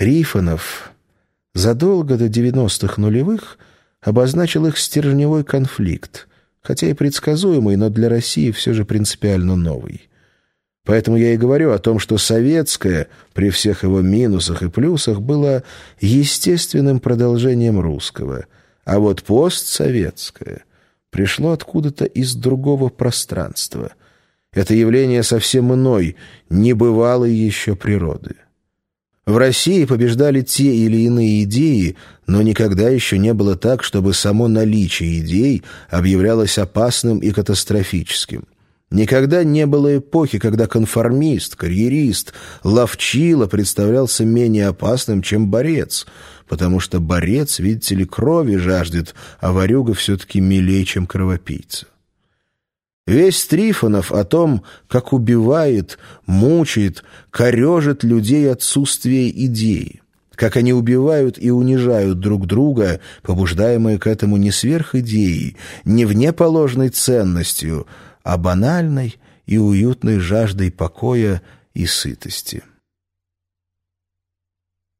Трифонов задолго до 90-х нулевых обозначил их стержневой конфликт, хотя и предсказуемый, но для России все же принципиально новый. Поэтому я и говорю о том, что советское, при всех его минусах и плюсах, было естественным продолжением русского, а вот постсоветское пришло откуда-то из другого пространства. Это явление совсем иной, небывалой еще природы. В России побеждали те или иные идеи, но никогда еще не было так, чтобы само наличие идей объявлялось опасным и катастрофическим. Никогда не было эпохи, когда конформист, карьерист, ловчило представлялся менее опасным, чем борец, потому что борец, видите ли, крови жаждет, а варюга все-таки милее, чем кровопийца. Весь Трифонов о том, как убивает, мучает, корежит людей отсутствие идеи, как они убивают и унижают друг друга, побуждаемые к этому не сверхидеей, не внеположной ценностью, а банальной и уютной жаждой покоя и сытости.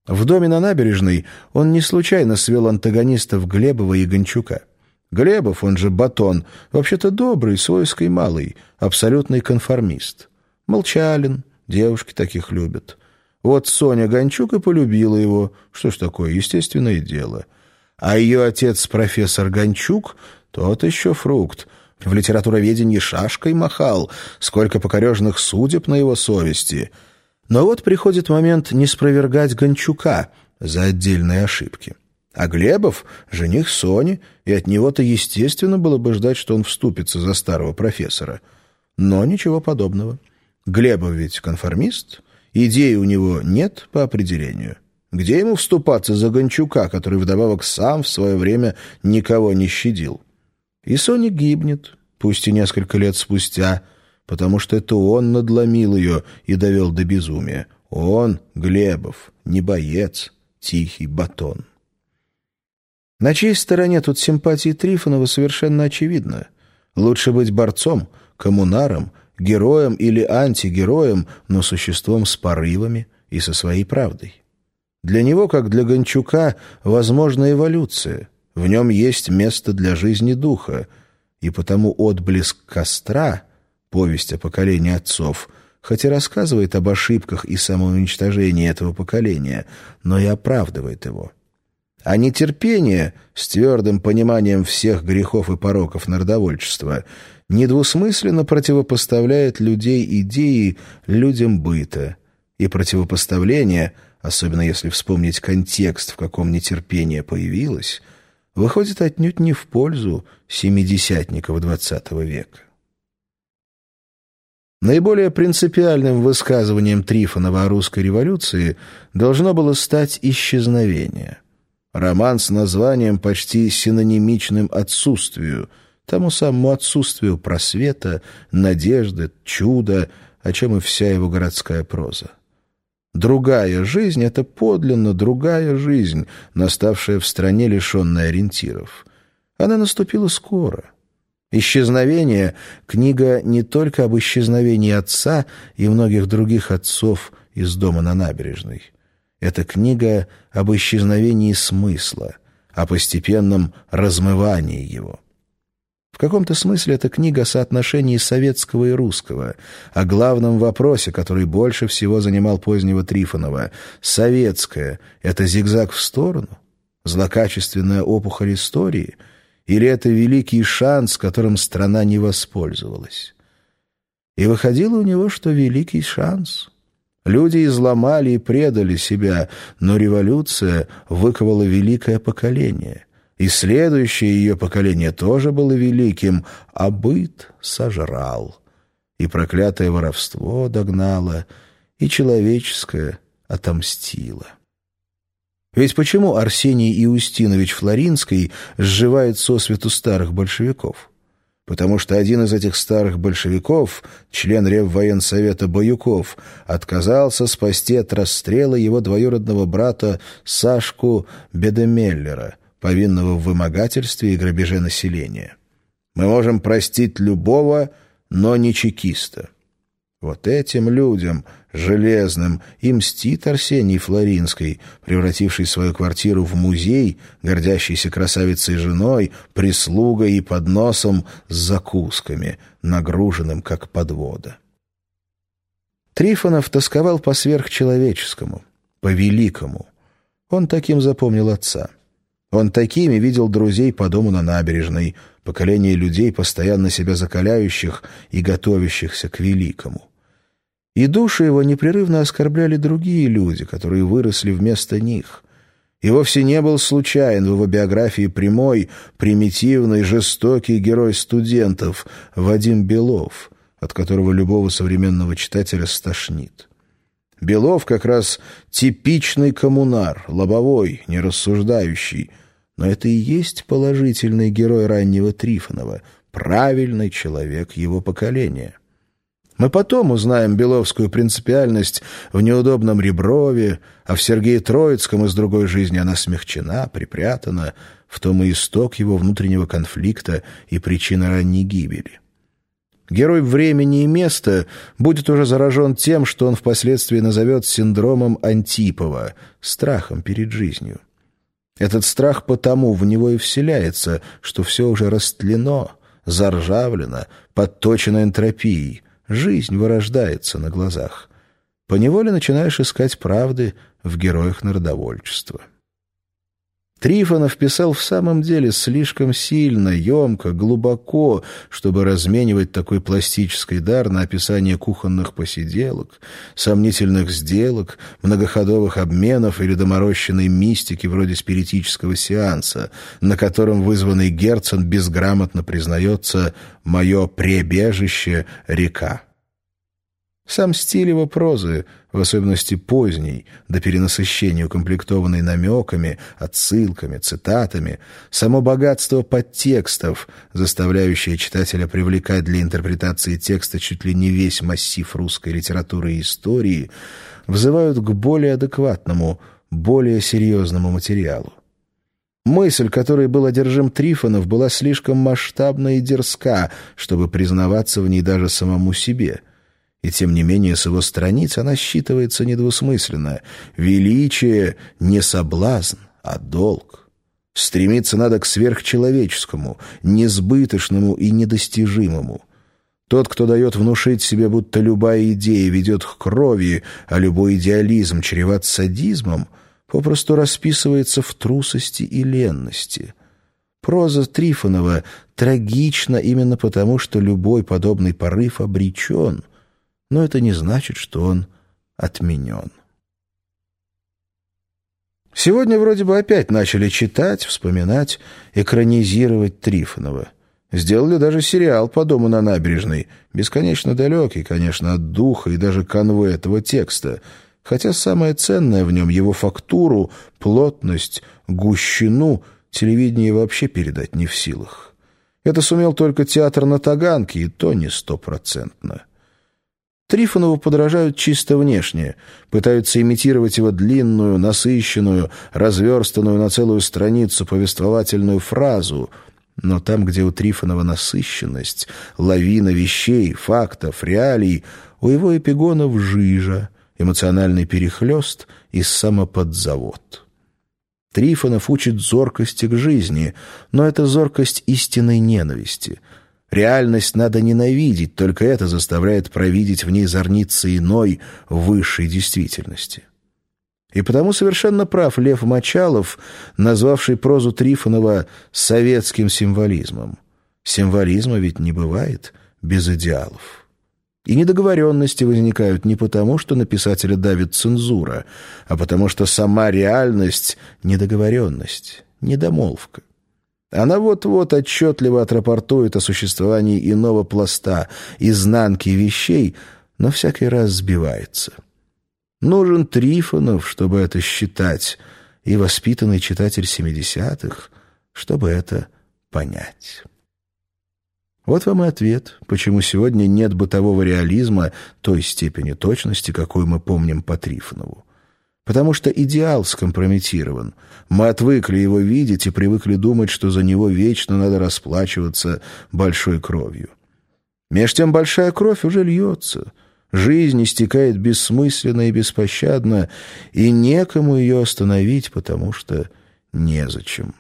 В доме на набережной он не случайно свел антагонистов Глебова и Гончука. Глебов, он же Батон, вообще-то добрый, свойской малый, абсолютный конформист. Молчалин, девушки таких любят. Вот Соня Гончук и полюбила его. Что ж такое, естественное дело. А ее отец, профессор Гончук, тот еще фрукт — в литературоведении шашкой махал, сколько покорежных судеб на его совести. Но вот приходит момент не спровергать Гончука за отдельные ошибки. А Глебов — жених Сони, и от него-то естественно было бы ждать, что он вступится за старого профессора. Но ничего подобного. Глебов ведь конформист, идеи у него нет по определению. Где ему вступаться за Гончука, который вдобавок сам в свое время никого не щадил? И Соня гибнет, пусть и несколько лет спустя, потому что это он надломил ее и довел до безумия. Он, Глебов, не боец, тихий батон. На чьей стороне тут симпатии Трифонова совершенно очевидно. Лучше быть борцом, коммунаром, героем или антигероем, но существом с порывами и со своей правдой. Для него, как для Гончука, возможна эволюция — в нем есть место для жизни духа, и потому отблеск костра, повесть о поколении отцов, хоть и рассказывает об ошибках и самоуничтожении этого поколения, но и оправдывает его. А нетерпение с твердым пониманием всех грехов и пороков народовольчества недвусмысленно противопоставляет людей идеи людям быта, и противопоставление, особенно если вспомнить контекст, в каком нетерпение появилось, выходит отнюдь не в пользу семидесятников XX века. Наиболее принципиальным высказыванием Трифонова о русской революции должно было стать исчезновение. Роман с названием почти синонимичным отсутствию, тому самому отсутствию просвета, надежды, чуда, о чем и вся его городская проза. Другая жизнь — это подлинно другая жизнь, наставшая в стране, лишенной ориентиров. Она наступила скоро. «Исчезновение» — книга не только об исчезновении отца и многих других отцов из дома на набережной. Это книга об исчезновении смысла, о постепенном размывании его. В каком-то смысле эта книга о соотношении советского и русского, о главном вопросе, который больше всего занимал позднего Трифонова. Советское — это зигзаг в сторону? Злокачественная опухоль истории? Или это великий шанс, которым страна не воспользовалась? И выходило у него, что великий шанс. Люди изломали и предали себя, но революция выковала великое поколение — и следующее ее поколение тоже было великим, а быт сожрал. И проклятое воровство догнало, и человеческое отомстило. Ведь почему Арсений Иустинович Флоринский сживает сосвету старых большевиков? Потому что один из этих старых большевиков, член Реввоенсовета Баюков, отказался спасти от расстрела его двоюродного брата Сашку Бедемеллера, повинного в вымогательстве и грабеже населения. Мы можем простить любого, но не чекиста. Вот этим людям, железным, и мстит Арсений Флоринский, превративший свою квартиру в музей, гордящийся красавицей женой, прислугой и подносом с закусками, нагруженным как подвода. Трифонов тосковал по сверхчеловеческому, по великому. Он таким запомнил отца. Он такими видел друзей по дому на набережной, поколение людей, постоянно себя закаляющих и готовящихся к великому. И души его непрерывно оскорбляли другие люди, которые выросли вместо них. И вовсе не был случайен в его биографии прямой, примитивный, жестокий герой студентов Вадим Белов, от которого любого современного читателя стошнит. Белов как раз типичный коммунар, лобовой, нерассуждающий, но это и есть положительный герой раннего Трифонова, правильный человек его поколения. Мы потом узнаем беловскую принципиальность в неудобном Реброве, а в Сергее Троицком из другой жизни она смягчена, припрятана, в том и исток его внутреннего конфликта и причина ранней гибели. Герой времени и места будет уже заражен тем, что он впоследствии назовет синдромом Антипова, страхом перед жизнью. Этот страх потому в него и вселяется, что все уже растлено, заржавлено, подточено энтропией, Жизнь вырождается на глазах. Поневоле начинаешь искать правды в героях народовольчества. Трифонов писал в самом деле слишком сильно, емко, глубоко, чтобы разменивать такой пластический дар на описание кухонных посиделок, сомнительных сделок, многоходовых обменов или доморощенной мистики вроде спиритического сеанса, на котором вызванный Герцен безграмотно признается «мое пребежище — река». Сам стиль его прозы, в особенности поздней, до перенасыщения укомплектованной намеками, отсылками, цитатами, само богатство подтекстов, заставляющее читателя привлекать для интерпретации текста чуть ли не весь массив русской литературы и истории, вызывают к более адекватному, более серьезному материалу. Мысль, которой был одержим Трифонов, была слишком масштабна и дерзка, чтобы признаваться в ней даже самому себе — и тем не менее с его страниц она считывается недвусмысленно. Величие не соблазн, а долг. Стремиться надо к сверхчеловеческому, несбыточному и недостижимому. Тот, кто дает внушить себе, будто любая идея ведет к крови, а любой идеализм чреват садизмом, попросту расписывается в трусости и ленности. Проза Трифонова трагична именно потому, что любой подобный порыв обречен — но это не значит, что он отменен. Сегодня вроде бы опять начали читать, вспоминать, экранизировать Трифонова. Сделали даже сериал по дому на набережной, бесконечно далекий, конечно, от духа и даже канвы этого текста, хотя самое ценное в нем — его фактуру, плотность, гущину — телевидение вообще передать не в силах. Это сумел только театр на Таганке, и то не стопроцентно. Трифонову подражают чисто внешне, пытаются имитировать его длинную, насыщенную, разверстанную на целую страницу повествовательную фразу, но там, где у Трифонова насыщенность, лавина вещей, фактов, реалий, у его эпигонов жижа, эмоциональный перехлест и самоподзавод. Трифонов учит зоркости к жизни, но это зоркость истинной ненависти — Реальность надо ненавидеть, только это заставляет провидеть в ней зорницы иной, высшей действительности. И потому совершенно прав Лев Мочалов, назвавший прозу Трифонова «советским символизмом». Символизма ведь не бывает без идеалов. И недоговоренности возникают не потому, что на писателя давит цензура, а потому что сама реальность — недоговоренность, недомолвка. Она вот-вот отчетливо отрапортует о существовании иного пласта, изнанки вещей, но всякий раз сбивается. Нужен Трифонов, чтобы это считать, и воспитанный читатель семидесятых, чтобы это понять. Вот вам и ответ, почему сегодня нет бытового реализма той степени точности, какую мы помним по Трифонову потому что идеал скомпрометирован. Мы отвыкли его видеть и привыкли думать, что за него вечно надо расплачиваться большой кровью. Меж тем большая кровь уже льется. Жизнь истекает бессмысленно и беспощадно, и некому ее остановить, потому что незачем.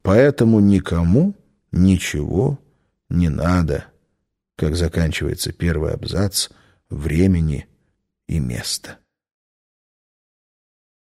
Поэтому никому ничего не надо, как заканчивается первый абзац времени и места.